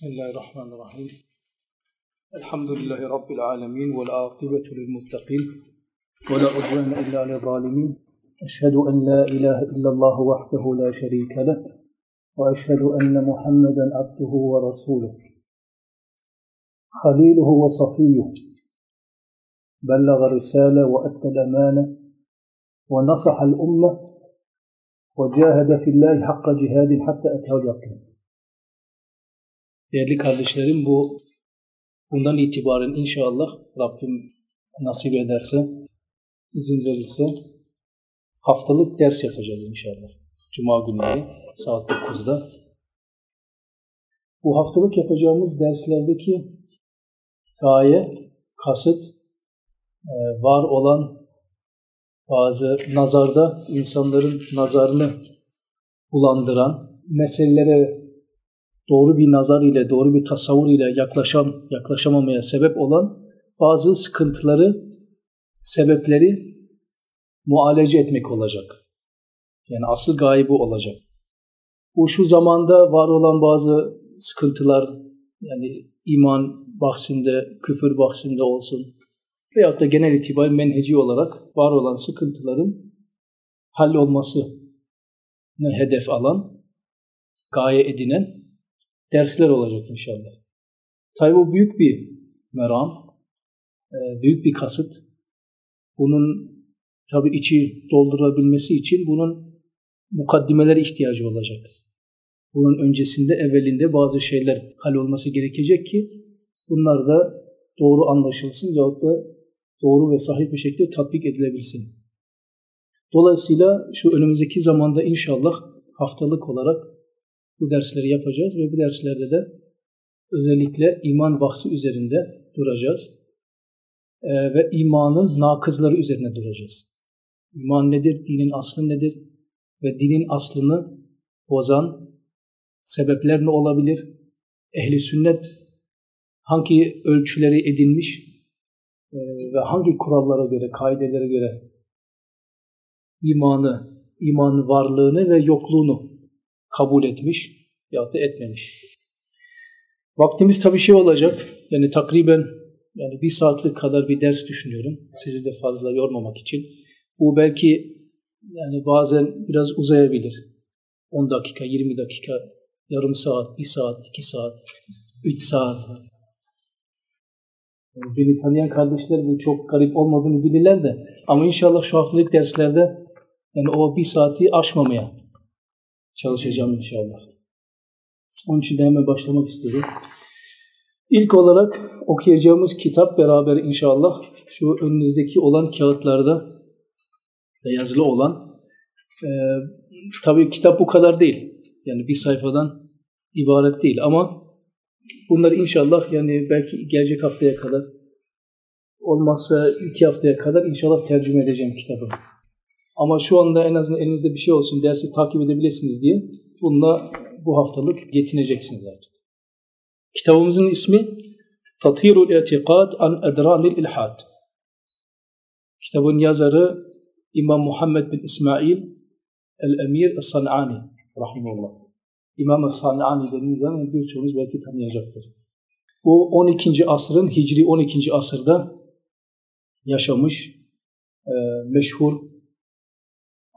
بسم الله الرحمن الرحيم. الحمد لله رب العالمين والعاقبة للمتقين ولا عدوان إلا على الظالمين أشهد أن لا إله إلا الله وحده لا شريك له وأشهد أن محمدا عبده ورسوله. خليله وصفيه. بلغ الرسالة وأدى الأمانة ونصح الأمة وجاهد في الله حق جهاد حتى أتاه اليقين. Değerli kardeşlerim bu bundan itibaren inşallah Rabbim nasip ederse, izin verirse haftalık ders yapacağız inşallah. Cuma günleri saat 9'da. Bu haftalık yapacağımız derslerdeki gaye, kasıt, e, var olan bazı nazarda insanların nazarını bulandıran meselelere doğru bir nazar ile, doğru bir tasavvur ile yaklaşam, yaklaşamamaya sebep olan bazı sıkıntıları, sebepleri mualece etmek olacak. Yani asıl gaye bu olacak. Bu şu zamanda var olan bazı sıkıntılar, yani iman bahsinde, küfür bahsinde olsun veyahut da genel itibariyle menheci olarak var olan sıkıntıların hallolması ne hedef alan, gaye edinen dersler olacak inşallah. Tabi bu büyük bir meram, büyük bir kasıt. Bunun tabi içi doldurabilmesi için bunun mukaddimelere ihtiyacı olacak. Bunun öncesinde, evvelinde bazı şeyler hal olması gerekecek ki bunlar da doğru anlaşılsın yahut da doğru ve sahih bir şekilde tatbik edilebilsin. Dolayısıyla şu önümüzdeki zamanda inşallah haftalık olarak bu dersleri yapacağız ve bu derslerde de özellikle iman bahsi üzerinde duracağız. Ee, ve imanın nakızları üzerine duracağız. İman nedir? Dinin aslı nedir? Ve dinin aslını bozan sebepler ne olabilir? Ehli sünnet hangi ölçüleri edinmiş e, ve hangi kurallara göre, kaidelere göre imanı, imanın varlığını ve yokluğunu kabul etmiş ya da etmemiş. Vaktimiz tabii şey olacak. Yani takriben yani bir saatlik kadar bir ders düşünüyorum. Sizi de fazla yormamak için. Bu belki yani bazen biraz uzayabilir. 10 dakika, 20 dakika, yarım saat, 1 saat, 2 saat, 3 saat. Yani beni tanıyan kardeşler bu çok garip olmadığını bilirler de ama inşallah şu haftalık derslerde yani o bir saati aşmamaya çalışacağım inşallah. Onun için de hemen başlamak istiyorum. İlk olarak okuyacağımız kitap beraber inşallah şu önünüzdeki olan kağıtlarda yazılı olan e, tabii kitap bu kadar değil. Yani bir sayfadan ibaret değil ama bunları inşallah yani belki gelecek haftaya kadar olmazsa iki haftaya kadar inşallah tercüme edeceğim kitabı. Ama şu anda en azından elinizde bir şey olsun, dersi takip edebilirsiniz diye bununla bu haftalık yetineceksiniz artık. Kitabımızın ismi Tathirul İtikad an Edranil İlhad. Kitabın yazarı İmam Muhammed bin İsmail El-Emir Es-San'ani rahimullah. İmam Es-San'ani dediğimiz zaman birçoğunuz belki tanıyacaktır. Bu 12. asrın, Hicri 12. asırda yaşamış e, meşhur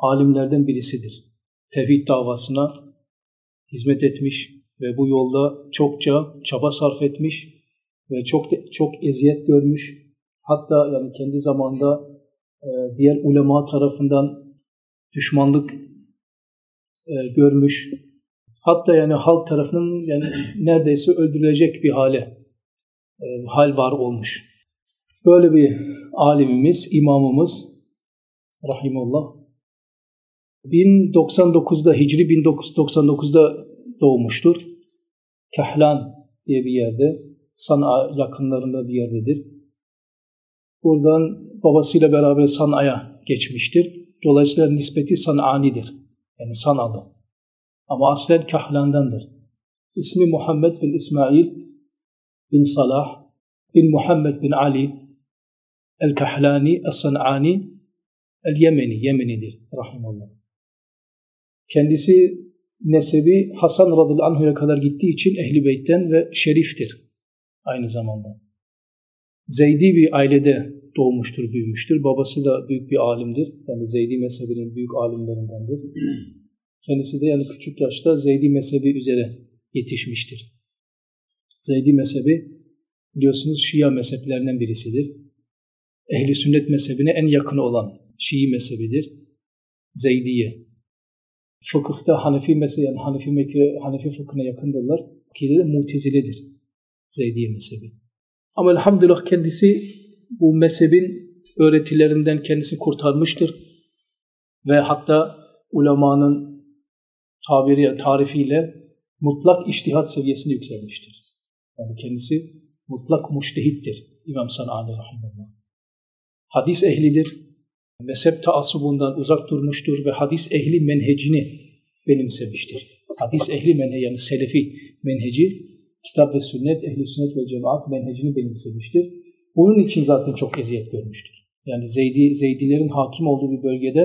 alimlerden birisidir. Tevhid davasına hizmet etmiş ve bu yolda çokça çaba sarf etmiş ve çok çok eziyet görmüş. Hatta yani kendi zamanda e, diğer ulema tarafından düşmanlık e, görmüş. Hatta yani halk tarafının yani neredeyse öldürülecek bir hale e, hal var olmuş. Böyle bir alimimiz, imamımız rahimullah 1099'da Hicri 1999'da doğmuştur. Kahlan diye bir yerde, San'a yakınlarında bir yerdedir. Buradan babasıyla beraber San'a'ya geçmiştir. Dolayısıyla nispeti San'anidir. Yani San'alı. Ama aslen Kahlan'dandır. İsmi Muhammed bin İsmail bin Salah bin Muhammed bin Ali el-Kahlani el-San'ani el-Yemeni, Yemenidir. Rahimallah. Kendisi nesebi Hasan radıyallahu anh'a kadar gittiği için Ehli Beyt'ten ve şeriftir aynı zamanda. Zeydi bir ailede doğmuştur, büyümüştür. Babası da büyük bir alimdir. Yani Zeydi mezhebinin büyük alimlerindendir. Kendisi de yani küçük yaşta Zeydi mezhebi üzere yetişmiştir. Zeydi mezhebi biliyorsunuz Şia mezheplerinden birisidir. Ehli sünnet mezhebine en yakın olan Şii mezhebidir. Zeydiye. Fıkıhta Hanefi mezhebi Hanefi, Mekke, Hanefi fıkhına yakındırlar. Akide Muteziledir. Zeydiye mezhebi. Ama elhamdülillah kendisi bu mezhebin öğretilerinden kendisi kurtarmıştır. Ve hatta ulemanın tabiri, tarifiyle mutlak iştihat seviyesine yükselmiştir. Yani kendisi mutlak müştehittir İmam Sanani Rahimullah. Hadis ehlidir. Mezhep taassubundan uzak durmuştur ve hadis ehli menhecini benimsemiştir. Hadis ehli menheci yani selefi menheci kitap ve sünnet, ehli sünnet ve cemaat menhecini benimsemiştir. Bunun için zaten çok eziyet görmüştür. Yani Zeydi, Zeydilerin hakim olduğu bir bölgede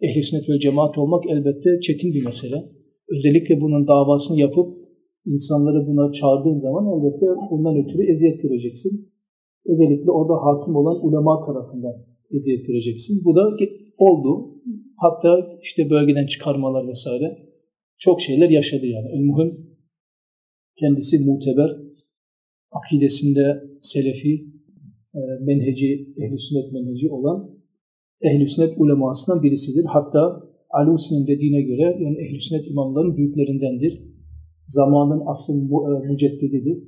ehli sünnet ve cemaat olmak elbette çetin bir mesele. Özellikle bunun davasını yapıp insanları buna çağırdığın zaman elbette bundan ötürü eziyet göreceksin. Özellikle orada hakim olan ulema tarafından eziyet göreceksin. Bu da oldu. Hatta işte bölgeden çıkarmalar vesaire çok şeyler yaşadı yani. El muhim kendisi muteber, akidesinde selefi, e, menheci, ehl sünnet menheci olan ehl sünnet ulemasından birisidir. Hatta Alusi'nin dediğine göre yani ehl sünnet imamların büyüklerindendir. Zamanın asıl mu, e, müceddididir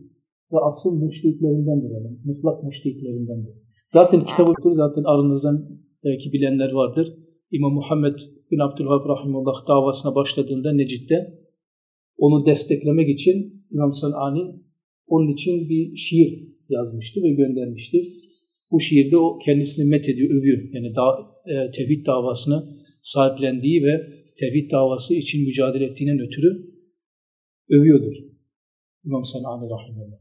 ve asıl müşriklerindendir. Yani, mutlak müşriklerindendir. Zaten kitabı zaten aranızdan belki bilenler vardır. İmam Muhammed bin Abdülhab Rahimullah davasına başladığında Necid'de onu desteklemek için İmam Sanani onun için bir şiir yazmıştı ve göndermişti. Bu şiirde o kendisini met ediyor, övüyor. Yani da, e, tevhid davasını sahiplendiği ve tevhid davası için mücadele ettiğinden ötürü övüyordur. İmam Sanani Rahimullah.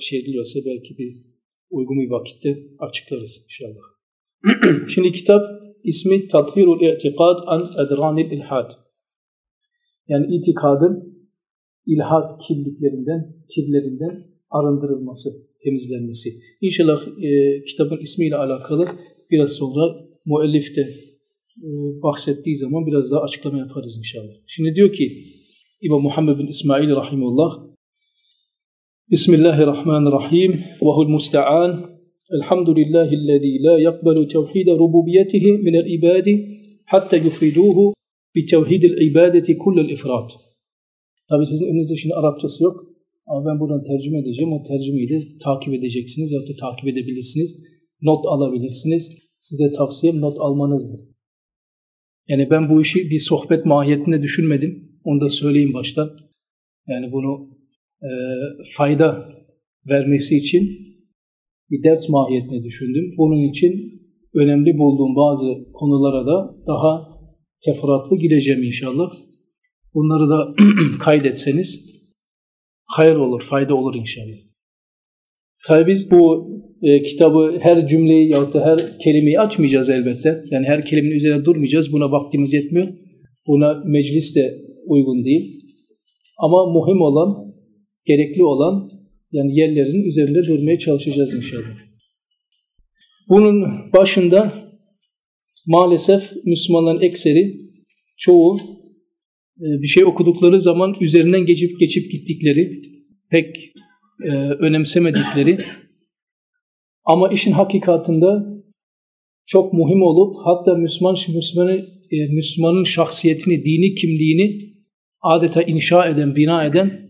Şey diyorsa belki bir uygun bir vakitte açıklarız inşallah. Şimdi kitap ismi Tathirul İ'tikad an Edranil İlhad. Yani itikadın ilhad kirliklerinden, kirlerinden arındırılması, temizlenmesi. İnşallah e, kitabın ismiyle alakalı biraz sonra müellif de e, bahsettiği zaman biraz daha açıklama yaparız inşallah. Şimdi diyor ki İmam Muhammed bin İsmail rahimullah Bismillahirrahmanirrahim ve hu'l musta'an Elhamdülillahi'llezî la yakbalu tevhide rububiyetihi minel ibadi hatta yufriduhu bi tevhidil ibadeti kullel ifrat. Tabi sizin önünüzde şimdi Arapçası yok. Ama ben buradan tercüme edeceğim. O tercümeyi de takip edeceksiniz ya da takip edebilirsiniz. Not alabilirsiniz. Size tavsiyem not almanızdır. Yani ben bu işi bir sohbet mahiyetinde düşünmedim. Onu da söyleyeyim baştan. Yani bunu e, fayda vermesi için bir ders mahiyetine düşündüm. Bunun için önemli bulduğum bazı konulara da daha teferruatlı gireceğim inşallah. Bunları da kaydetseniz hayır olur, fayda olur inşallah. Tabi biz bu e, kitabı her cümleyi ya da her kelimeyi açmayacağız elbette. Yani her kelimenin üzerine durmayacağız. Buna vaktimiz yetmiyor. Buna meclis de uygun değil. Ama muhim olan, gerekli olan yani yerlerin üzerinde durmaya çalışacağız inşallah. Bunun başında maalesef Müslümanların ekseri, çoğu e, bir şey okudukları zaman üzerinden geçip geçip gittikleri, pek e, önemsemedikleri ama işin hakikatında çok muhim olup hatta Müslüman Müslümanı, e, Müslümanın şahsiyetini, dini kimliğini adeta inşa eden, bina eden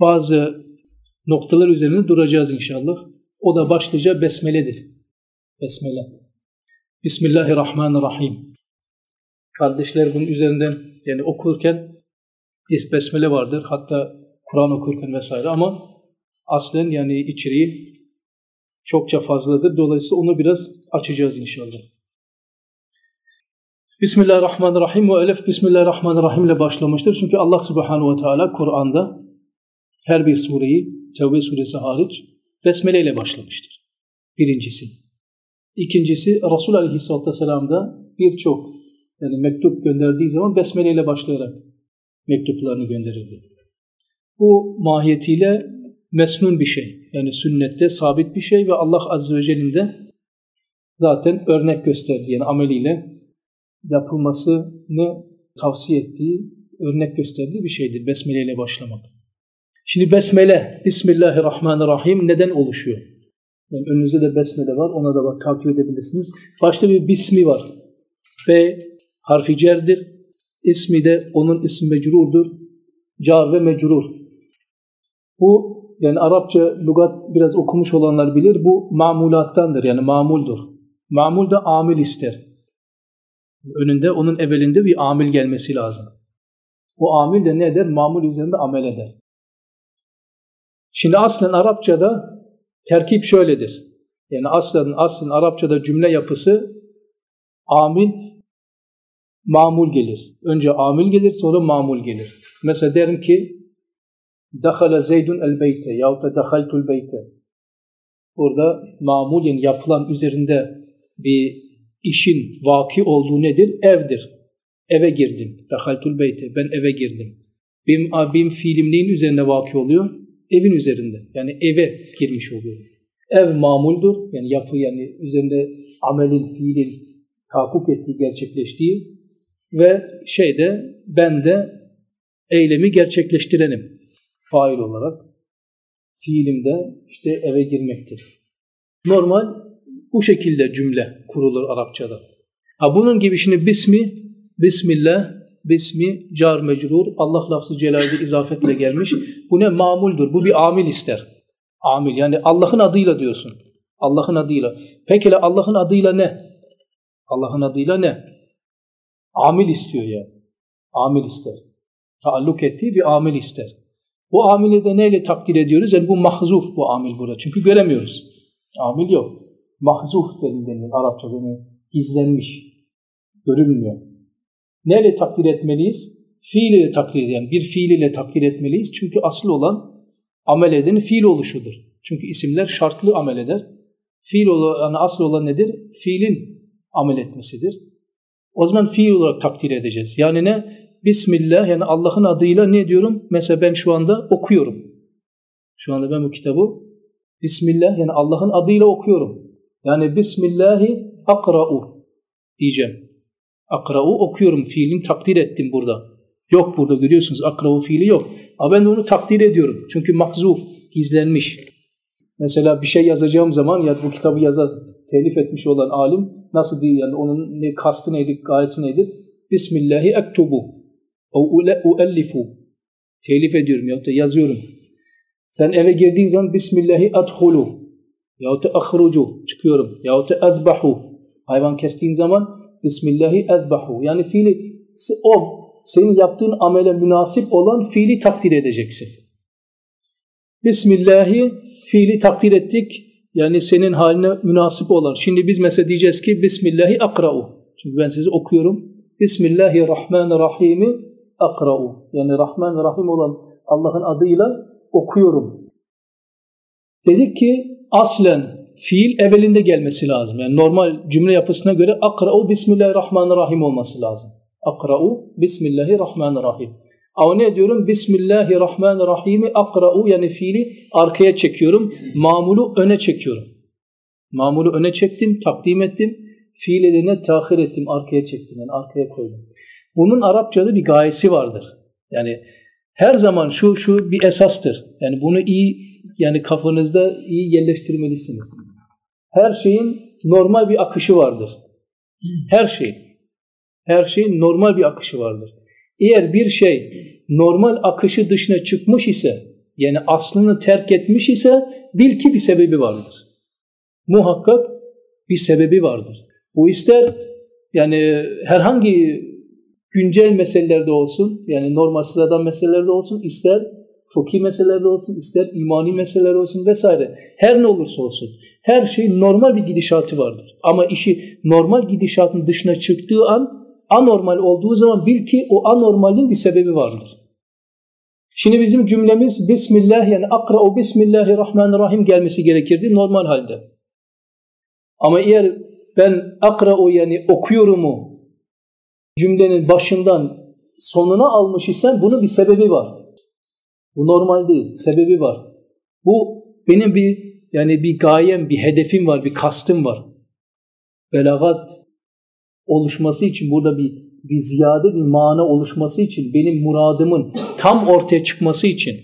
bazı noktalar üzerinde duracağız inşallah. O da başlıca besmeledir. Besmele. Bismillahirrahmanirrahim. Kardeşler bunun üzerinden yani okurken bir besmele vardır. Hatta Kur'an okurken vesaire ama aslen yani içeriği çokça fazladır. Dolayısıyla onu biraz açacağız inşallah. Bismillahirrahmanirrahim ve elef Bismillahirrahmanirrahim ile başlamıştır. Çünkü Allah subhanahu ve teala Kur'an'da her bir sureyi, Tevbe suresi hariç, besmele ile başlamıştır. Birincisi. İkincisi, Resul Aleyhisselatü Vesselam'da birçok yani mektup gönderdiği zaman besmele ile başlayarak mektuplarını gönderirdi. Bu mahiyetiyle mesnun bir şey. Yani sünnette sabit bir şey ve Allah Azze ve Celle'nin de zaten örnek gösterdiği yani ameliyle yapılmasını tavsiye ettiği, örnek gösterdiği bir şeydir Besmele ile başlamak. Şimdi Besmele, Bismillahirrahmanirrahim neden oluşuyor? Yani önünüzde de Besmele var, ona da bak takip edebilirsiniz. Başta bir Bismi var. B harfi cerdir. İsmi de onun ismi mecrurdur. Car ve mecrur. Bu yani Arapça lugat biraz okumuş olanlar bilir. Bu mamulattandır yani mamuldur. Mamul da amil ister. Önünde onun evvelinde bir amil gelmesi lazım. O amil de ne eder? Mamul üzerinde amel eder. Şimdi aslen Arapçada terkip şöyledir. Yani aslen, aslen Arapçada cümle yapısı amil mamul gelir. Önce amil gelir sonra mamul gelir. Mesela derim ki Dakhala Zeydun el beyte yahut da dakhaltul beyte. Burada mamul yani yapılan üzerinde bir işin vaki olduğu nedir? Evdir. Eve girdim. Dakhaltul beyte. Ben eve girdim. Benim abim fiilim neyin üzerinde vaki oluyor? Evin üzerinde. Yani eve girmiş oluyor. Ev mamuldur. Yani yapı yani üzerinde amelin, fiilin tahakkuk ettiği, gerçekleştiği ve şeyde ben de eylemi gerçekleştirenim fail olarak. Fiilimde işte eve girmektir. Normal bu şekilde cümle kurulur Arapçada. Ha bunun gibi şimdi bismi, bismillah, bismi, car mecrur, Allah lafzı celalde izafetle gelmiş. Bu ne? Mamuldur. Bu bir amil ister. Amil yani Allah'ın adıyla diyorsun. Allah'ın adıyla. Peki Allah'ın adıyla ne? Allah'ın adıyla ne? Amil istiyor ya. Amil ister. Taalluk ettiği bir amil ister. Bu amili de neyle takdir ediyoruz? Yani bu mahzuf bu amil burada. Çünkü göremiyoruz. Amil yok. Mahzuf denilir Arapça. Yani gizlenmiş. Görünmüyor. Neyle takdir etmeliyiz? Fiil ile takdir yani bir fiil ile takdir etmeliyiz. Çünkü asıl olan amel edenin fiil oluşudur. Çünkü isimler şartlı amel eder. Fiil olan, yani asıl olan nedir? Fiilin amel etmesidir. O zaman fiil olarak takdir edeceğiz. Yani ne? Bismillah yani Allah'ın adıyla ne diyorum? Mesela ben şu anda okuyorum. Şu anda ben bu kitabı Bismillah yani Allah'ın adıyla okuyorum. Yani Bismillahi akra'u diyeceğim. Akra'u okuyorum. Fiilini takdir ettim burada. Yok burada görüyorsunuz akra'u fiili yok. Ama ben onu takdir ediyorum. Çünkü makzuf, gizlenmiş. Mesela bir şey yazacağım zaman ya bu kitabı yazar, telif etmiş olan alim nasıl değil yani onun ne kastı neydi, gayesi neydi? Bismillahi ektubu. Uellifu. Telif ediyorum yahut da yazıyorum. Sen eve girdiğin zaman Bismillahi adhulu. Yahut da ahrucu. Çıkıyorum. Yahut da adbahu. Hayvan kestiğin zaman Bismillahi adbahu. Yani fiili o senin yaptığın amele münasip olan fiili takdir edeceksin. Bismillahi fiili takdir ettik. Yani senin haline münasip olan. Şimdi biz mesela diyeceğiz ki Bismillahi akra'u. Çünkü ben sizi okuyorum. Bismillahirrahmanirrahim'i akra'u. Yani Rahman Rahim olan Allah'ın adıyla okuyorum. Dedik ki aslen fiil evvelinde gelmesi lazım. Yani normal cümle yapısına göre akra'u Bismillahirrahmanirrahim olması lazım. Akra'u Bismillahirrahmanirrahim. Ama ne diyorum? Bismillahirrahmanirrahim'i akra'u yani fiili arkaya çekiyorum. Mamulu öne çekiyorum. Mamulu öne çektim, takdim ettim. Fiili de ne tahir ettim, arkaya çektim. Yani arkaya koydum. Bunun Arapçada bir gayesi vardır. Yani her zaman şu şu bir esastır. Yani bunu iyi yani kafanızda iyi yerleştirmelisiniz. Her şeyin normal bir akışı vardır. Her şey. Her şeyin normal bir akışı vardır. Eğer bir şey normal akışı dışına çıkmış ise yani aslını terk etmiş ise bil ki bir sebebi vardır. Muhakkak bir sebebi vardır. Bu ister yani herhangi güncel meselelerde olsun, yani normal sıradan meselelerde olsun, ister fıkhi meselelerde olsun, ister imani meseleler olsun vesaire. Her ne olursa olsun. Her şey normal bir gidişatı vardır. Ama işi normal gidişatın dışına çıktığı an anormal olduğu zaman bil ki o anormalin bir sebebi vardır. Şimdi bizim cümlemiz Bismillah yani akra o Bismillahirrahmanirrahim gelmesi gerekirdi normal halde. Ama eğer ben akra o yani okuyorumu cümlenin başından sonuna almış isen bunun bir sebebi var. Bu normal değil. Sebebi var. Bu benim bir yani bir gayem, bir hedefim var, bir kastım var. Belagat oluşması için burada bir bir ziyade bir mana oluşması için benim muradımın tam ortaya çıkması için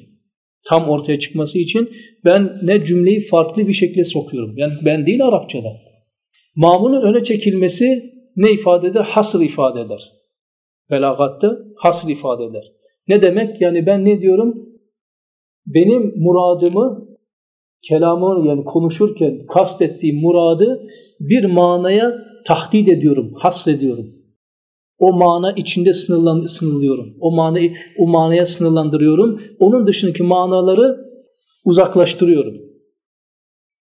tam ortaya çıkması için ben ne cümleyi farklı bir şekilde sokuyorum. Yani ben değil Arapçada. Mamunun öne çekilmesi ne ifade eder? Hasr ifade eder. Belagatta hasr ifade eder. Ne demek? Yani ben ne diyorum? Benim muradımı kelamı yani konuşurken kastettiğim muradı bir manaya tahdit ediyorum, hasrediyorum. O mana içinde sınırlan, sınırlıyorum. O manayı o manaya sınırlandırıyorum. Onun dışındaki manaları uzaklaştırıyorum.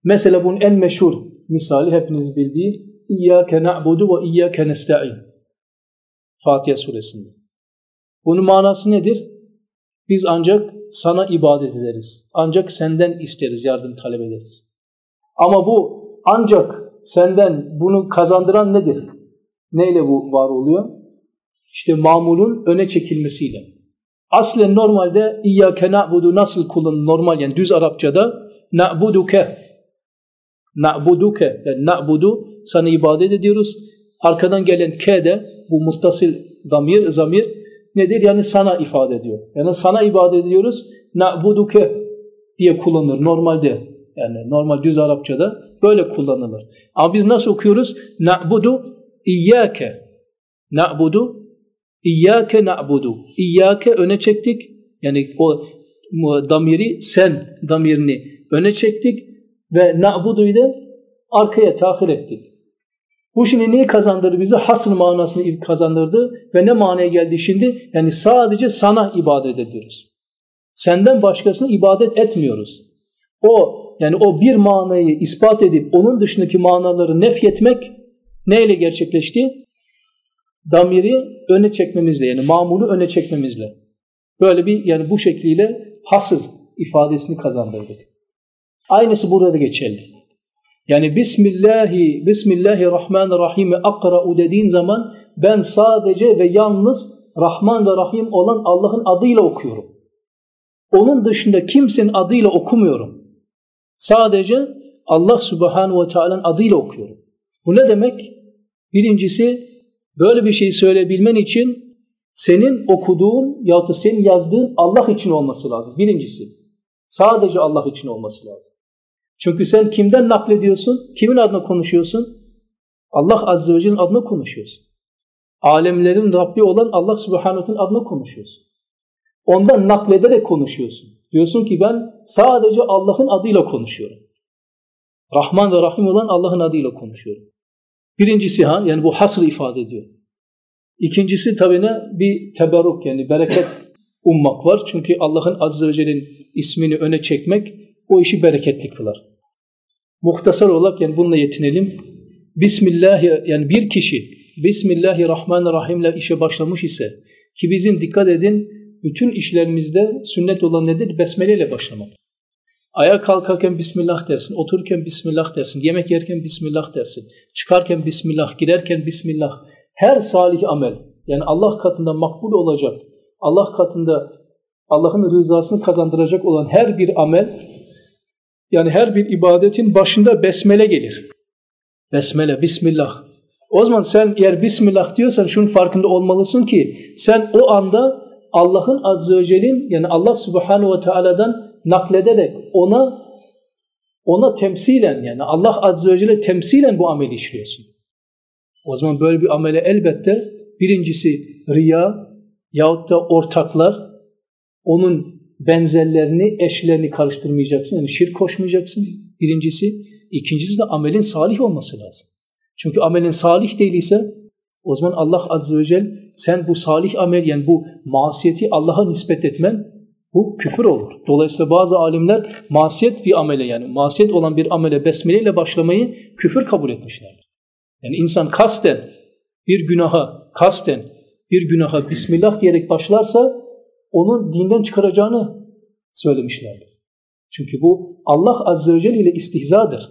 Mesela bunun en meşhur misali hepiniz bildiği İyyâke na'budu ve iyyâke nesta'in. Fatiha suresinde. Bunun manası nedir? Biz ancak sana ibadet ederiz. Ancak senden isteriz, yardım talep ederiz. Ama bu ancak senden bunu kazandıran nedir? Neyle bu var oluyor? İşte mamulun öne çekilmesiyle. Aslen normalde İyyâke na'budu nasıl kullanılır? Normal yani düz Arapçada na'buduke na'buduke yani na'budu sana ibadet ediyoruz. Arkadan gelen ke de bu muttasil damir, zamir nedir? Yani sana ifade ediyor. Yani sana ibadet ediyoruz. Na'buduke diye kullanılır normalde. Yani normal düz Arapçada böyle kullanılır. Ama biz nasıl okuyoruz? Na'budu iyyake. Na'budu iyyake na'budu. İyyake öne çektik. Yani o damiri sen damirini öne çektik ve na'budu'yu da arkaya tahir ettik. Bu şimdi neyi kazandırdı bize? Hasr manasını kazandırdı ve ne manaya geldi şimdi? Yani sadece sana ibadet ediyoruz. Senden başkasına ibadet etmiyoruz. O yani o bir manayı ispat edip onun dışındaki manaları nefyetmek neyle gerçekleşti? Damiri öne çekmemizle yani mamulu öne çekmemizle. Böyle bir yani bu şekliyle hasır ifadesini kazandırdık. Aynısı burada da geçerli. Yani Bismillahi, Bismillahirrahmanirrahim'i akra'u dediğin zaman ben sadece ve yalnız Rahman ve Rahim olan Allah'ın adıyla okuyorum. Onun dışında kimsenin adıyla okumuyorum. Sadece Allah Subhanahu ve Teala'nın adıyla okuyorum. Bu ne demek? Birincisi böyle bir şey söyleyebilmen için senin okuduğun ya da senin yazdığın Allah için olması lazım. Birincisi. Sadece Allah için olması lazım. Çünkü sen kimden naklediyorsun? Kimin adına konuşuyorsun? Allah Azze ve Celle'nin adına konuşuyorsun. Alemlerin Rabbi olan Allah Subhanahu adına konuşuyorsun. Ondan naklederek konuşuyorsun. Diyorsun ki ben sadece Allah'ın adıyla konuşuyorum. Rahman ve Rahim olan Allah'ın adıyla konuşuyorum. Birincisi ha yani bu hasır ifade ediyor. İkincisi tabi ne? Bir teberruk yani bereket ummak var. Çünkü Allah'ın Azze ve Celle'nin ismini öne çekmek o işi bereketli kılar. Muhtasar olarak yani bununla yetinelim. Bismillah yani bir kişi Bismillahirrahmanirrahim ile işe başlamış ise ki bizim dikkat edin bütün işlerimizde sünnet olan nedir? Besmele ile başlamak. Ayağa kalkarken Bismillah dersin, otururken Bismillah dersin, yemek yerken Bismillah dersin, çıkarken Bismillah, girerken Bismillah. Her salih amel, yani Allah katında makbul olacak, Allah katında Allah'ın rızasını kazandıracak olan her bir amel, yani her bir ibadetin başında besmele gelir. Besmele, Bismillah. O zaman sen eğer Bismillah diyorsan şunun farkında olmalısın ki sen o anda Allah'ın Azze ve Celle'nin yani Allah Subhanahu ve Teala'dan naklederek ona ona temsilen yani Allah Azze ve Celle temsilen bu ameli işliyorsun. O zaman böyle bir amele elbette birincisi riya yahut da ortaklar onun benzerlerini, eşlerini karıştırmayacaksın. Yani şirk koşmayacaksın birincisi. İkincisi de amelin salih olması lazım. Çünkü amelin salih değilse o zaman Allah Azze ve Celle sen bu salih amel yani bu masiyeti Allah'a nispet etmen bu küfür olur. Dolayısıyla bazı alimler masiyet bir amele yani masiyet olan bir amele besmele ile başlamayı küfür kabul etmişlerdir. Yani insan kasten bir günaha kasten bir günaha Bismillah diyerek başlarsa onun dinden çıkaracağını söylemişlerdir. Çünkü bu Allah Azze ve Celle ile istihzadır.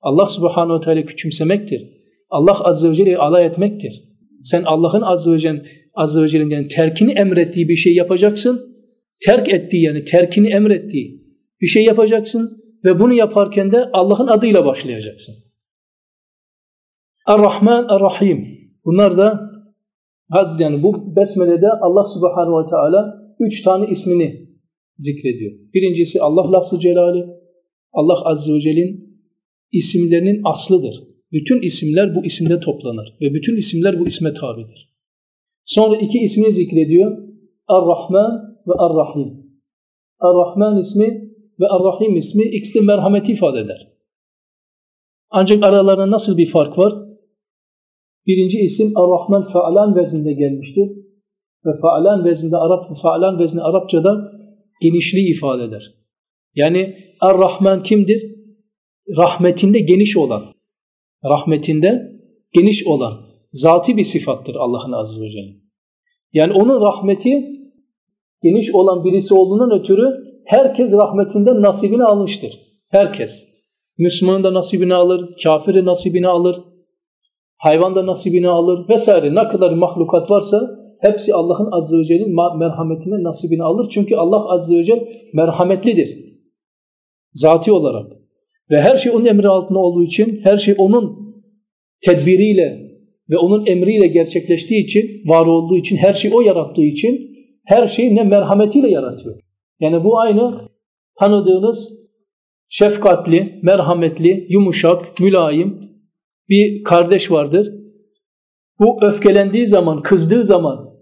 Allah Subhanahu ve Teala küçümsemektir. Allah Azze ve Celle'yi alay etmektir. Sen Allah'ın Azze ve Celle Azze ve Celle'nin yani terkini emrettiği bir şey yapacaksın. Terk ettiği yani terkini emrettiği bir şey yapacaksın ve bunu yaparken de Allah'ın adıyla başlayacaksın. Er-Rahman, Er-Rahim. Bunlar da yani bu besmelede Allah Subhanahu ve Teala üç tane ismini zikrediyor. Birincisi Allah lafzı celali. Allah Azze ve Celle'nin isimlerinin aslıdır. Bütün isimler bu isimde toplanır ve bütün isimler bu isme tabidir. Sonra iki ismini zikrediyor. Er-Rahman ve Er-Rahim. Er-Rahman ismi ve Er-Rahim ismi ikisi merhameti ifade eder. Ancak aralarında nasıl bir fark var? Birinci isim Er-Rahman fealan vezinde gelmiştir. Ve fealan vezinde Arap fealan vezinde Arapçada genişliği ifade eder. Yani Er-Rahman kimdir? Rahmetinde geniş olan. Rahmetinde geniş olan. Zati bir sıfattır Allah'ın azze ve celle. Yani onun rahmeti geniş olan birisi olduğundan ötürü herkes rahmetinden nasibini almıştır. Herkes. Müslüman da nasibini alır, kafir de nasibini alır, hayvan da nasibini alır vesaire. Ne kadar mahlukat varsa hepsi Allah'ın azze ve celle'nin merhametine nasibini alır. Çünkü Allah azze ve celle merhametlidir. Zati olarak. Ve her şey onun emri altında olduğu için, her şey onun tedbiriyle ve onun emriyle gerçekleştiği için, var olduğu için, her şeyi o yarattığı için her şeyi ne merhametiyle yaratıyor. Yani bu aynı tanıdığınız şefkatli, merhametli, yumuşak, mülayim bir kardeş vardır. Bu öfkelendiği zaman, kızdığı zaman,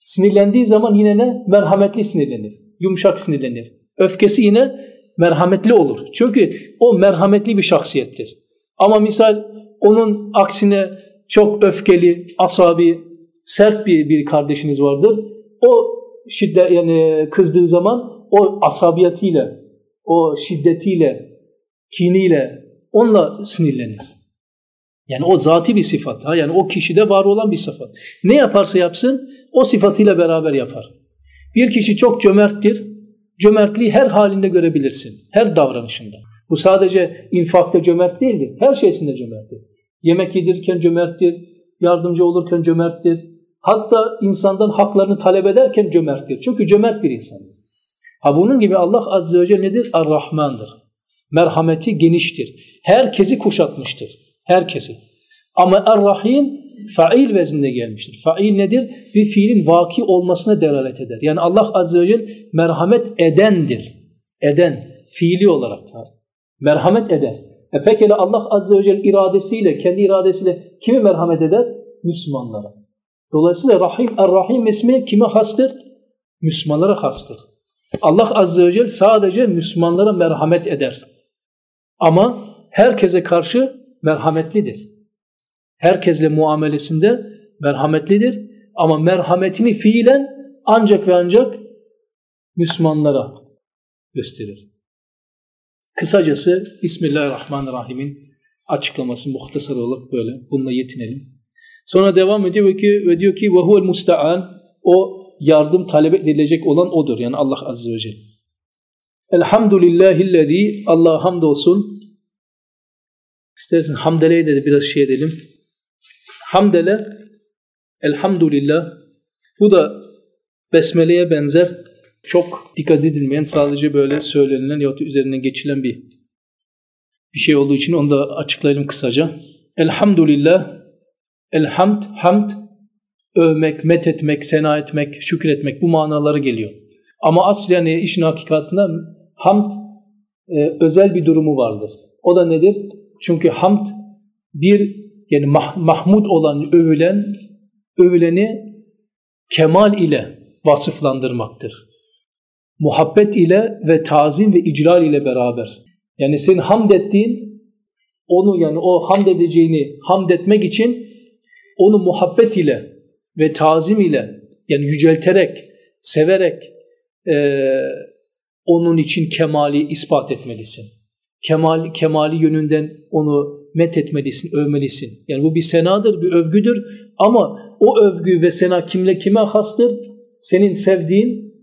sinirlendiği zaman yine ne? Merhametli sinirlenir, yumuşak sinirlenir. Öfkesi yine merhametli olur. Çünkü o merhametli bir şahsiyettir. Ama misal onun aksine çok öfkeli, asabi, sert bir, bir kardeşiniz vardır. O şiddet yani kızdığı zaman o asabiyetiyle, o şiddetiyle, kiniyle onunla sinirlenir. Yani o zati bir sıfat. Ha? Yani o kişide var olan bir sıfat. Ne yaparsa yapsın o sıfatıyla beraber yapar. Bir kişi çok cömerttir. Cömertliği her halinde görebilirsin. Her davranışında. Bu sadece infakta cömert değildir. Her şeysinde cömerttir. Yemek yedirken cömerttir. Yardımcı olurken cömerttir. Hatta insandan haklarını talep ederken cömerttir. Çünkü cömert bir insandır. Ha bunun gibi Allah Azze ve Celle nedir? Ar-Rahman'dır. Merhameti geniştir. Herkesi kuşatmıştır. Herkesi. Ama Er-Rahim fail vezinde gelmiştir. Fail nedir? Bir fiilin vaki olmasına delalet eder. Yani Allah Azze ve Celle merhamet edendir. Eden, fiili olarak. Merhamet eder. E pekala Allah Azze ve Celle iradesiyle, kendi iradesiyle kimi merhamet eder? Müslümanlara. Dolayısıyla Rahim, Er-Rahim ismi kime hastır? Müslümanlara hastır. Allah Azze ve Celle sadece Müslümanlara merhamet eder. Ama herkese karşı merhametlidir. Herkesle muamelesinde merhametlidir. Ama merhametini fiilen ancak ve ancak Müslümanlara gösterir. Kısacası Bismillahirrahmanirrahim'in açıklaması muhtasar olarak böyle. Bununla yetinelim. Sonra devam ediyor ki, ve diyor ki ve huvel musta'an o yardım talep edilecek olan odur. Yani Allah Azze ve Celle. Elhamdülillahillezî Allah'a hamdolsun. İstersen hamdeleyi de biraz şey edelim. Hamdele elhamdülillah. Bu da besmeleye benzer çok dikkat edilmeyen sadece böyle söylenilen yahut üzerinden geçilen bir bir şey olduğu için onu da açıklayalım kısaca. Elhamdülillah Elhamd, hamd, övmek, met etmek, sena etmek, şükretmek bu manaları geliyor. Ama aslen yani işin hakikatinde hamd e, özel bir durumu vardır. O da nedir? Çünkü hamd bir yani mah, mahmud olan övülen, övüleni kemal ile vasıflandırmaktır. Muhabbet ile ve tazim ve icral ile beraber. Yani senin hamd ettiğin onu yani o hamd edeceğini hamd etmek için onu muhabbet ile ve tazim ile yani yücelterek, severek e, onun için kemali ispat etmelisin. Kemal, kemali yönünden onu met etmelisin, övmelisin. Yani bu bir senadır, bir övgüdür ama o övgü ve sena kimle kime hastır? Senin sevdiğin,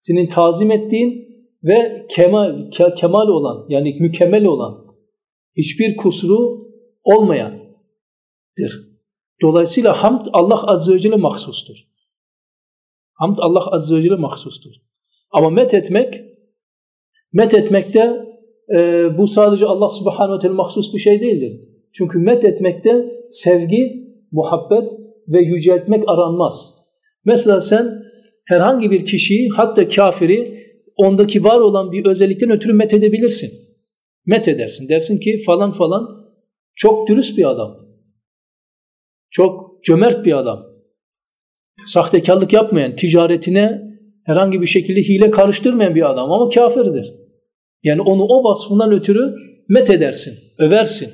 senin tazim ettiğin ve kemal, ke, kemal olan yani mükemmel olan hiçbir kusuru olmayandır. Dolayısıyla hamd Allah Azze ve Celle mahsustur. Hamd Allah Azze ve Celle mahsustur. Ama met etmek, met etmekte e, bu sadece Allah Subhanahu Teala mahsus bir şey değildir. Çünkü met etmekte sevgi, muhabbet ve yüceltmek aranmaz. Mesela sen herhangi bir kişiyi hatta kafiri ondaki var olan bir özellikten ötürü met edebilirsin. Met edersin. Dersin ki falan falan çok dürüst bir adam. Çok cömert bir adam. Sahtekarlık yapmayan, ticaretine herhangi bir şekilde hile karıştırmayan bir adam ama kafirdir. Yani onu o vasfından ötürü met edersin, översin.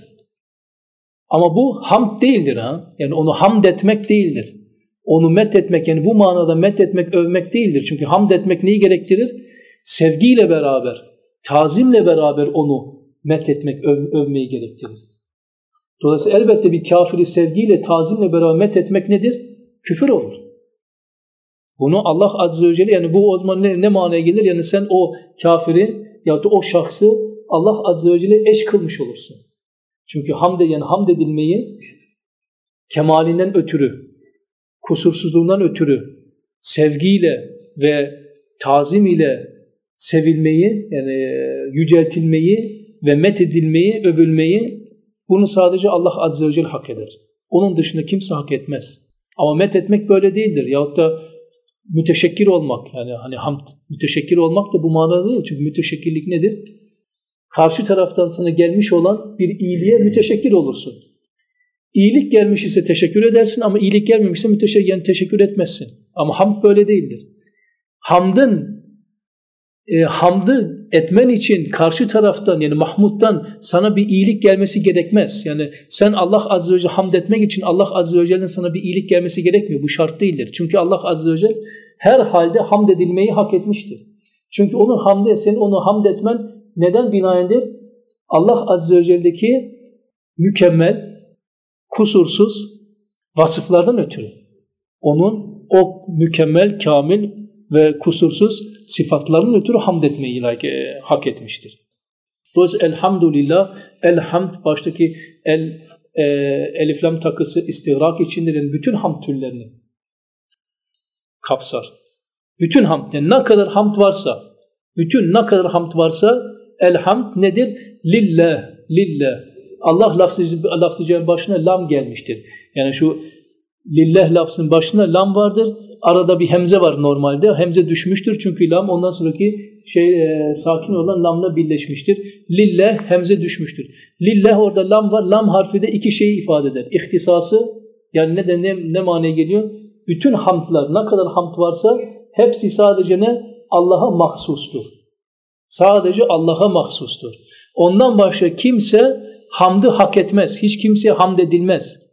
Ama bu hamd değildir ha. Yani onu hamd etmek değildir. Onu met etmek yani bu manada met etmek, övmek değildir. Çünkü hamd etmek neyi gerektirir? Sevgiyle beraber, tazimle beraber onu met etmek, öv, övmeyi gerektirir. Dolayısıyla elbette bir kafiri sevgiyle, tazimle beraber met etmek nedir? Küfür olur. Bunu Allah Azze ve Celle yani bu o zaman ne, ne manaya gelir? Yani sen o kafiri ya da o şahsı Allah Azze ve Celle eş kılmış olursun. Çünkü hamd yani hamd edilmeyi kemalinden ötürü, kusursuzluğundan ötürü sevgiyle ve tazim ile sevilmeyi, yani yüceltilmeyi ve met edilmeyi, övülmeyi bunu sadece Allah Azze ve Celle hak eder. Onun dışında kimse hak etmez. Ama met etmek böyle değildir. Yahut da müteşekkir olmak yani hani hamd müteşekkir olmak da bu manada değil. Çünkü müteşekkirlik nedir? Karşı taraftan sana gelmiş olan bir iyiliğe müteşekkir olursun. İyilik gelmiş ise teşekkür edersin ama iyilik gelmemişse müteşekkir, yani teşekkür etmezsin. Ama hamd böyle değildir. Hamdın e, hamdı etmen için karşı taraftan yani Mahmud'dan sana bir iyilik gelmesi gerekmez. Yani sen Allah Azze ve Celle hamd etmek için Allah Azze ve Celle'nin sana bir iyilik gelmesi gerekmiyor. Bu şart değildir. Çünkü Allah Azze ve Celle her halde hamd edilmeyi hak etmiştir. Çünkü onun hamd senin onu hamd etmen neden binaendir? Allah Azze ve Celle'deki mükemmel, kusursuz vasıflardan ötürü. Onun o mükemmel, kamil ve kusursuz sıfatlarının ötürü hamd etmeyi e, hak etmiştir. Dolayısıyla elhamdülillah, elhamd baştaki el, e, eliflam takısı istigrak içindir. bütün hamd türlerini kapsar. Bütün hamd, yani ne kadar hamd varsa, bütün ne kadar hamd varsa elhamd nedir? Lillah, lillah. Allah lafzı, lafzıcının başına lam gelmiştir. Yani şu lillah lafzının başına lam vardır arada bir hemze var normalde. Hemze düşmüştür çünkü lam ondan sonraki şey e, sakin olan lamla birleşmiştir. Lillah hemze düşmüştür. Lillah orada lam var. Lam harfi de iki şeyi ifade eder. İhtisası yani ne de ne, ne manaya geliyor? Bütün hamdlar ne kadar hamd varsa hepsi sadece ne? Allah'a mahsustur. Sadece Allah'a mahsustur. Ondan başka kimse hamdı hak etmez. Hiç kimseye hamd edilmez.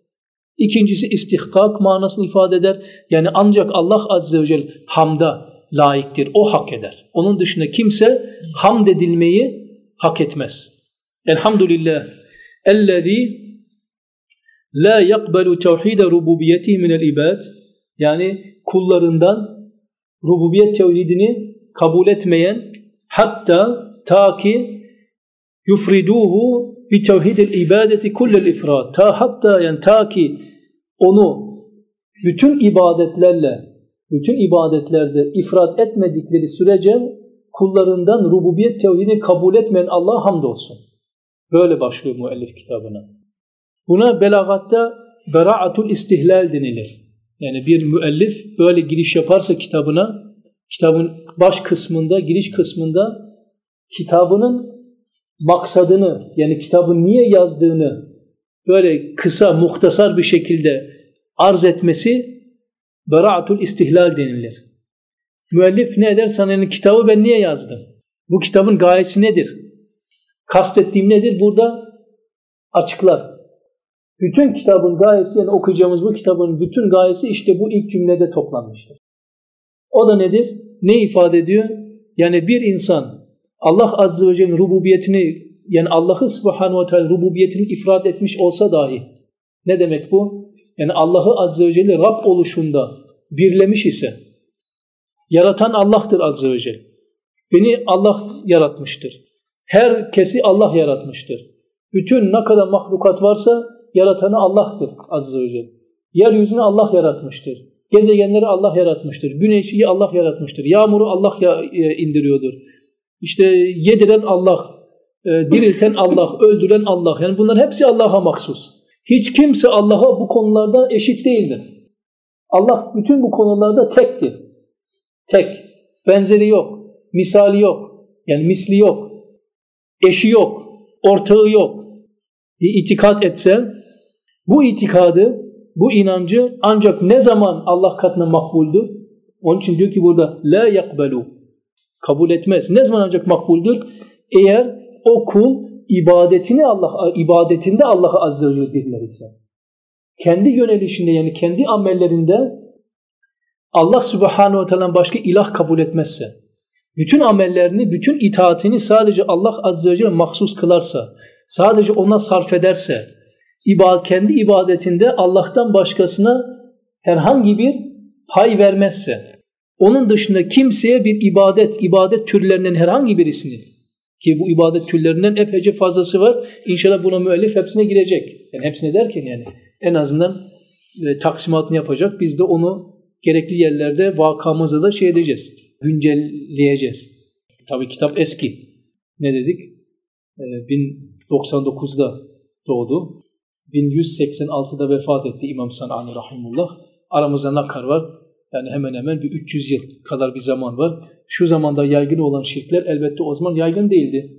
İkincisi istihkak manasını ifade eder. Yani ancak Allah Azze ve Celle hamda layıktır. O hak eder. Onun dışında kimse hamd edilmeyi hak etmez. Elhamdülillah. Ellezî la yakbelu tevhide rububiyeti minel ibad. Yani kullarından rububiyet tevhidini kabul etmeyen hatta ta ki yufriduhu bi tevhidil ibadeti kullel ifrat. Ta hatta yani ta ki onu bütün ibadetlerle, bütün ibadetlerde ifrat etmedikleri sürece kullarından rububiyet tevhidini kabul etmeyen Allah'a hamdolsun. Böyle başlıyor müellif kitabına. Buna belagatta bera'atul istihlal denilir. Yani bir müellif böyle giriş yaparsa kitabına, kitabın baş kısmında, giriş kısmında kitabının maksadını yani kitabın niye yazdığını böyle kısa, muhtasar bir şekilde arz etmesi bera'atul istihlal denilir. Müellif ne eder? Sana yani kitabı ben niye yazdım? Bu kitabın gayesi nedir? Kastettiğim nedir? Burada açıklar. Bütün kitabın gayesi yani okuyacağımız bu kitabın bütün gayesi işte bu ilk cümlede toplanmıştır. O da nedir? Ne ifade ediyor? Yani bir insan Allah Azze ve Celle'nin rububiyetini yani Allah'ı subhanahu ve teala rububiyetini ifrat etmiş olsa dahi ne demek bu? Yani Allah'ı azze ve celle Rab oluşunda birlemiş ise yaratan Allah'tır azze ve celle. Beni Allah yaratmıştır. Herkesi Allah yaratmıştır. Bütün ne kadar mahlukat varsa yaratanı Allah'tır azze ve celle. Yeryüzünü Allah yaratmıştır. Gezegenleri Allah yaratmıştır. Güneşi Allah yaratmıştır. Yağmuru Allah e, indiriyordur. İşte yediren Allah, e, dirilten Allah, öldüren Allah. Yani bunların hepsi Allah'a mahsus. Hiç kimse Allah'a bu konularda eşit değildir. Allah bütün bu konularda tektir. Tek. Benzeri yok. Misali yok. Yani misli yok. Eşi yok. Ortağı yok. diye itikat etse bu itikadı, bu inancı ancak ne zaman Allah katına makbuldür? Onun için diyor ki burada la yakbelu. Kabul etmez. Ne zaman ancak makbuldür? Eğer o kul ibadetini Allah ibadetinde Allah'a azze ve celle dinler ise. Kendi yönelişinde yani kendi amellerinde Allah subhanahu ve teala başka ilah kabul etmezse, bütün amellerini, bütün itaatini sadece Allah azze ve celle mahsus kılarsa, sadece ona sarf ederse, ibad kendi ibadetinde Allah'tan başkasına herhangi bir pay vermezse, onun dışında kimseye bir ibadet, ibadet türlerinin herhangi birisini ki bu ibadet türlerinden epeyce fazlası var. İnşallah buna müellif hepsine girecek. Yani hepsine derken yani en azından e, taksimatını yapacak. Biz de onu gerekli yerlerde vakamızda da şey edeceğiz. Güncelleyeceğiz. Tabi kitap eski. Ne dedik? E, 1099'da doğdu. 1186'da vefat etti İmam Sanani Rahimullah. Aramızda nakar var. Yani hemen hemen bir 300 yıl kadar bir zaman var. Şu zamanda yaygın olan şirkler elbette o zaman yaygın değildi.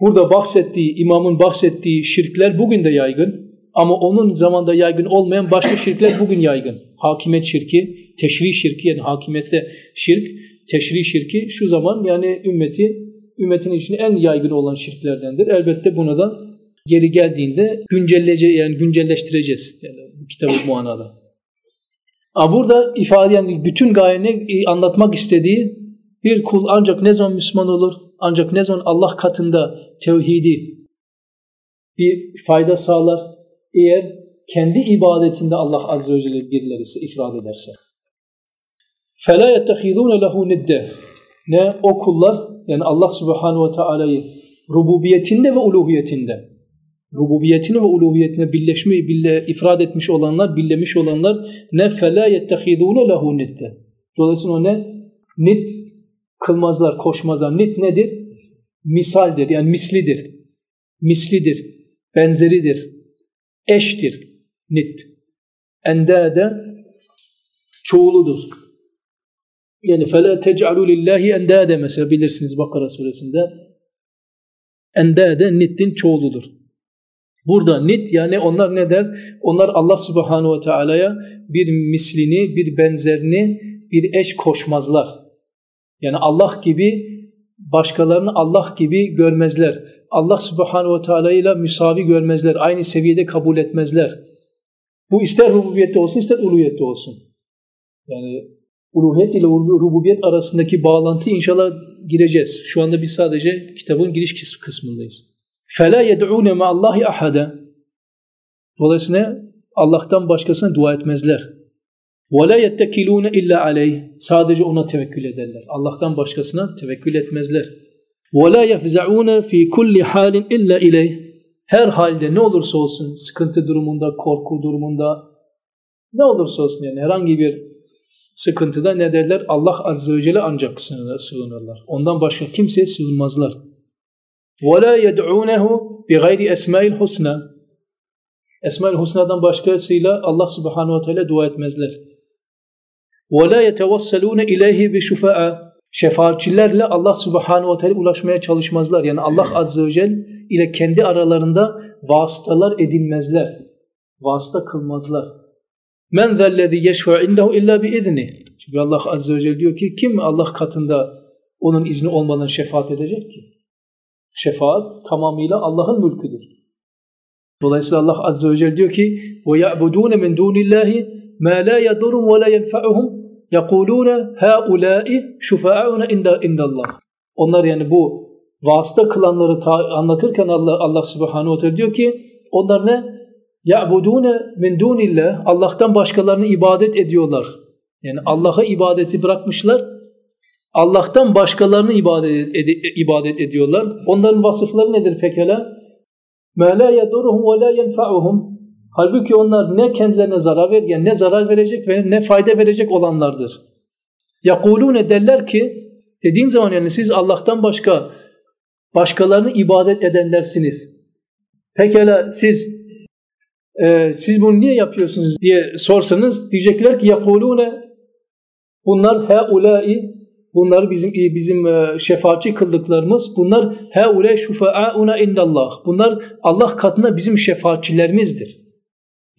Burada bahsettiği, imamın bahsettiği şirkler bugün de yaygın. Ama onun zamanda yaygın olmayan başka şirkler bugün yaygın. Hakimiyet şirki, teşri şirki yani hakimiyette şirk, teşri şirki şu zaman yani ümmeti, ümmetin içinde en yaygın olan şirklerdendir. Elbette bunu da geri geldiğinde güncellece yani güncelleştireceğiz yani kitabı bu manada. Ama burada ifade yani bütün gayeni anlatmak istediği bir kul ancak ne zaman Müslüman olur? Ancak ne zaman Allah katında tevhidi bir fayda sağlar? Eğer kendi ibadetinde Allah Azze ve Celle birileri ifrad ederse. فَلَا يَتَّخِذُونَ لَهُ نِدَّ Ne o kullar yani Allah Subhanahu ve Teala'yı rububiyetinde ve uluhiyetinde rububiyetini ve uluhiyetini birleşme bille ifrad etmiş olanlar, birlemiş olanlar ne fela yettehidûne lehu nitte. Dolayısıyla o ne? Nit kılmazlar, koşmazlar. Nit nedir? Misaldir yani mislidir. Mislidir, benzeridir, eştir nit. Endade çoğuludur. Yani fela tec'alu lillahi endade mesela bilirsiniz Bakara suresinde. Endade nittin çoğuludur. Burada nit yani onlar ne der? Onlar Allah subhanahu ve teala'ya bir mislini, bir benzerini, bir eş koşmazlar. Yani Allah gibi başkalarını Allah gibi görmezler. Allah subhanahu ve teala ile müsavi görmezler. Aynı seviyede kabul etmezler. Bu ister rububiyette olsun ister uluhiyette olsun. Yani uluhiyet ile rububiyet arasındaki bağlantı inşallah gireceğiz. Şu anda biz sadece kitabın giriş kısmındayız. فَلَا يَدْعُونَ مَا اللّٰهِ اَحَدًا Dolayısıyla Allah'tan başkasına dua etmezler. وَلَا يَتَّكِلُونَ اِلَّا عَلَيْهِ Sadece ona tevekkül ederler. Allah'tan başkasına tevekkül etmezler. وَلَا يَفْزَعُونَ ف۪ي كُلِّ حَالٍ اِلَّا اِلَيْهِ Her halde ne olursa olsun, sıkıntı durumunda, korku durumunda, ne olursa olsun yani herhangi bir sıkıntıda ne derler? Allah Azze ve Celle ancak sığınırlar. Ondan başka kimseye sığınmazlar. وَلَا يَدْعُونَهُ بِغَيْرِ اَسْمَاءِ الْحُسْنَى Esma-ül Husna'dan başkasıyla Allah Subhanahu ve Teala dua etmezler. وَلَا يَتَوَسَّلُونَ اِلَيْهِ بِشُفَاءَ Şefaatçilerle Allah Subhanahu ve Teala ulaşmaya çalışmazlar. Yani Allah Azze ve Celle ile kendi aralarında vasıtalar edinmezler. Vasıta kılmazlar. Men zellezî yeşfe indehu illa bi izni. Çünkü Allah Azze ve Celle diyor ki kim Allah katında onun izni olmadan şefaat edecek ki? Şefaat tamamıyla Allah'ın mülküdür. Dolayısıyla Allah Azze ve Celle diyor ki وَيَعْبُدُونَ مِنْ دُونِ اللّٰهِ مَا لَا يَضُرُمْ وَلَا يَنْفَعُهُمْ يَقُولُونَ هَؤُلَاءِ شُفَاءُنَ اِنْدَ اللّٰهِ Onlar yani bu vasıta kılanları anlatırken Allah, Allah Subhanahu Teala diyor ki onlar ne? يَعْبُدُونَ مِنْ دُونِ اللّٰهِ Allah'tan başkalarını ibadet ediyorlar. Yani Allah'a ibadeti bırakmışlar Allah'tan başkalarını ibadet, ed ibadet ediyorlar. Onların vasıfları nedir pekala? مَا لَا يَدُرُهُمْ وَلَا يَنْفَعُهُمْ Halbuki onlar ne kendilerine zarar ver, yani ne zarar verecek ve ne fayda verecek olanlardır. Yakulune derler ki dediğin zaman yani siz Allah'tan başka başkalarını ibadet edenlersiniz. Pekala siz e, siz bunu niye yapıyorsunuz diye sorsanız diyecekler ki yakulune bunlar heulai bunlar bizim bizim e, şefaatçi kıldıklarımız bunlar heule şufaauna indallah. Bunlar Allah katında bizim şefaatçilerimizdir.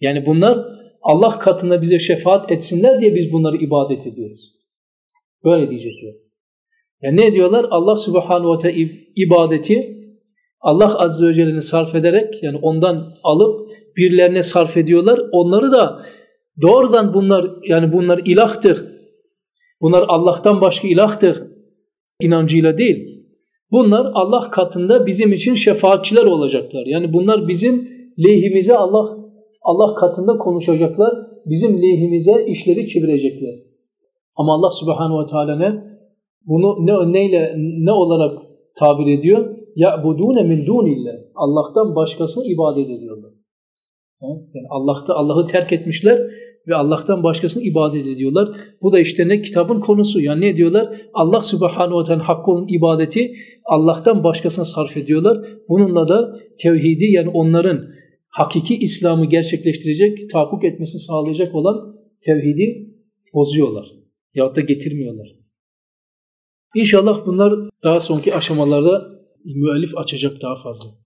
Yani bunlar Allah katında bize şefaat etsinler diye biz bunları ibadet ediyoruz. Böyle diyecekler. Yani ne diyorlar? Allah subhanahu ve teala ibadeti Allah azze ve celle'ni sarf ederek yani ondan alıp birilerine sarf ediyorlar. Onları da doğrudan bunlar yani bunlar ilahtır. Bunlar Allah'tan başka ilahtır inancıyla değil. Bunlar Allah katında bizim için şefaatçiler olacaklar. Yani bunlar bizim lehimize Allah Allah katında konuşacaklar. Bizim lehimize işleri çevirecekler. Ama Allah Subhanahu ve Teala ne? Bunu ne neyle ne olarak tabir ediyor? Ya'budune min dunillah. Allah'tan başkasına ibadet ediyorlar. Yani Allah'ta Allah'ı terk etmişler ve Allah'tan başkasına ibadet ediyorlar. Bu da işte ne kitabın konusu. Yani ne diyorlar? Allah Subhanahu ve Teala hakkı olan ibadeti Allah'tan başkasına sarf ediyorlar. Bununla da tevhidi yani onların hakiki İslam'ı gerçekleştirecek, tahakkuk etmesini sağlayacak olan tevhidi bozuyorlar. Yahut da getirmiyorlar. İnşallah bunlar daha sonraki aşamalarda müellif açacak daha fazla.